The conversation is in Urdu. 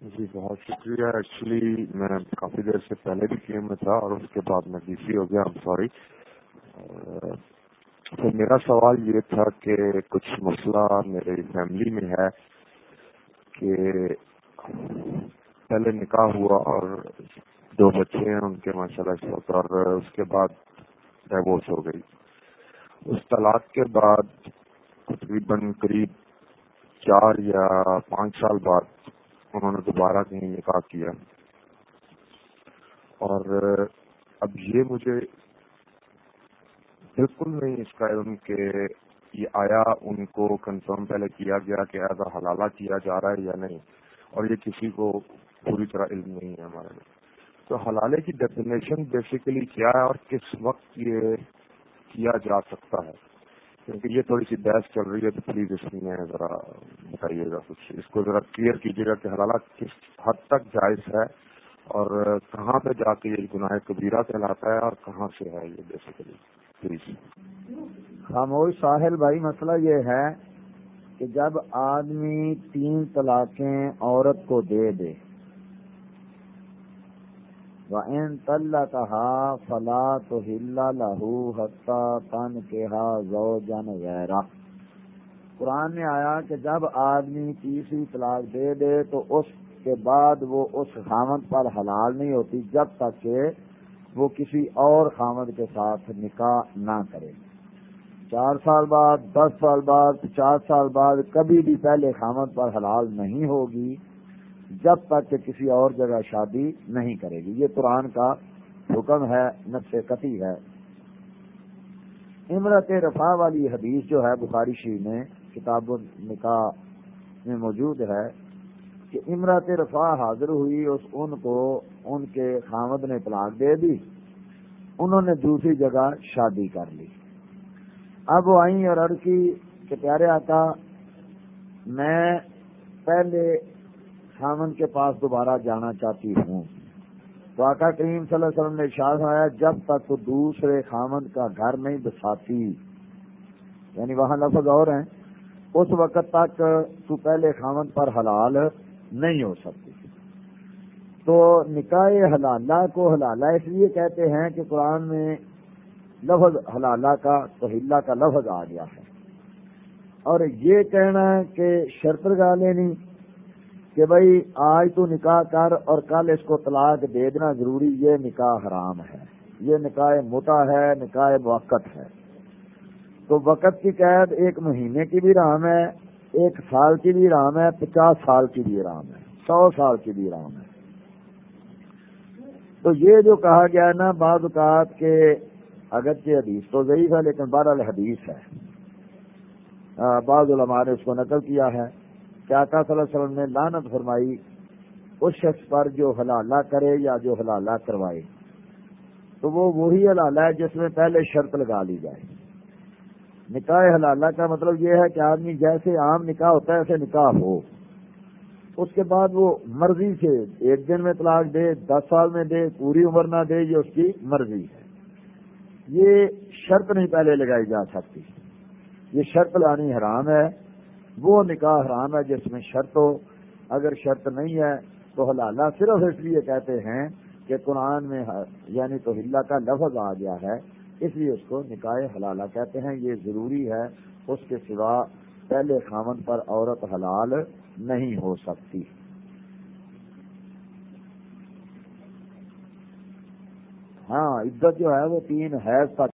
جی بہت شکریہ۔ ایکچولی میں کافی دیر سے پہلے بھی کیے میں تھا اور اس کے بعد میں ڈی ہو گیا سوری تو میرا سوال یہ تھا کہ کچھ مسئلہ میرے فیملی میں ہے کہ پہلے نکاح ہوا اور دو بچے ہیں، ان کے ماشاء اللہ اس اور اس کے بعد ڈائیورس ہو گئی۔ اس طلاق کے بعد تقریباً قریب چار یا پانچ سال بعد انہوں نے دوبارہ کہیں نکاح کیا۔ اور اب یہ مجھے بالکل نہیں اس کا علم کہ یہ آیا، ان کو کنفرم پہلے کیا گیا کہ ایسا حلالہ کیا جا رہا ہے یا نہیں۔ اور یہ کسی کو پوری طرح علم نہیں ہے ہمارے لیے۔ تو حلالے کی ڈیفینیشن بیسیکلی کیا ہے اور کس وقت یہ کیا جا سکتا ہے؟ کیونکہ یہ تھوڑی سی بحث چل رہی ہے تو پلیز اس میں ذرا بتائیے گا کچھ۔ اس کو ذرا کلیئر کیجیے گا کہ حلالات کس حد تک جائز ہے اور کہاں پہ جا کے یہ گناہ کبیرہ کہلاتا ہے اور کہاں سے ہے یہ بیسیکلی پلیز خاموش، ساحل بھائی، مسئلہ یہ ہے کہ جب آدمی تین طلاقیں عورت کو دے دے وَإِن طَلَّقَهَا فَلَا تُحِلَّ لَهُ حَتَّى تَنْكِحَ زَوْجًا غَيْرَهُ۔ قرآن میں آیا کہ جب آدمی تیسری طلاق دے دے تو اس کے بعد وہ اس خامد پر حلال نہیں ہوتی جب تک کہ وہ کسی اور خامد کے ساتھ نکاح نہ کرے۔ چار سال بعد، دس سال بعد، پچاس سال بعد کبھی بھی پہلے خامد پر حلال نہیں ہوگی۔ جب تک کہ کسی اور جگہ شادی نہیں کرے گی۔ یہ قرآن کا حکم ہے نفس قطعی ہے۔ امرت رفا والی حدیث جو ہے، بخاری شریف میں، کتاب النکاح میں موجود ہے کہ امرت رفا حاضر ہوئی، اس ان کو ان کے خامد نے طلاق دے دی۔ انہوں نے دوسری جگہ شادی کر لی۔ اب وہ آئیں اور کی کہ پیارے آتا میں پہلے خامن کے پاس دوبارہ جانا چاہتی ہوں۔ تو آقا کریم صلی اللہ علیہ وسلم نے اشار آیا جب تک تو دوسرے خامن کا گھر نہیں بساتی۔ یعنی وہاں لفظ اور ہیں۔ اس وقت تک تو پہلے خامن پر حلال نہیں ہو سکتی۔ تو نکاح حلالہ کو حلالہ اس لیے کہتے ہیں کہ قرآن میں لفظ حلالہ کا توہلا کا لفظ آ گیا ہے۔ اور یہ کہنا کہ شرط گالے نہیں کہ بھائی آج تو نکاح کر اور کل اس کو طلاق دے دینا ضروری، یہ نکاح حرام ہے، یہ نکاح موٹا ہے، نکاح موقع ہے۔ تو وقت کی قید ایک مہینے کی بھی رام ہے، ایک سال کی بھی رام ہے، پچاس سال کی بھی رام ہے، سو سال کی بھی رام ہے۔ تو یہ جو کہا گیا ہے نا بعض اوقات کے اگرچہ حدیث تو ضعیف ہے لیکن بہرحال حدیث ہے۔ بعض علماء نے اس کو نقل کیا ہے۔ کہ آقا صلی اللہ علیہ وسلم نے لانت فرمائی، اس شخص پر جو حلالہ کرے یا جو حلالہ کروائے۔ تو وہ وہی حلالہ ہے جس میں پہلے شرط لگا لی جائے۔ نکاح حلالہ کا مطلب یہ ہے کہ آدمی جیسے عام نکاح ہوتا ہے، ایسے نکاح ہو۔ اس کے بعد وہ مرضی سے ایک دن میں طلاق دے، دس سال میں دے، پوری عمر نہ دے، یہ اس کی مرضی ہے۔ یہ شرط نہیں پہلے لگائی جا سکتی۔ یہ شرط لانی حرام ہے۔ وہ نکاح حرام ہے جس میں شرط ہو۔ اگر شرط نہیں ہے تو حلالہ صرف اس لیے کہتے ہیں کہ قرآن میں یعنی تو ہلا کا لفظ آ گیا ہے، اس لیے اس کو نکاح حلالہ کہتے ہیں۔ یہ ضروری ہے، اس کے سوا پہلے خامن پر عورت حلال نہیں ہو سکتی۔ ہاں عزت جو ہے وہ تین حیض تک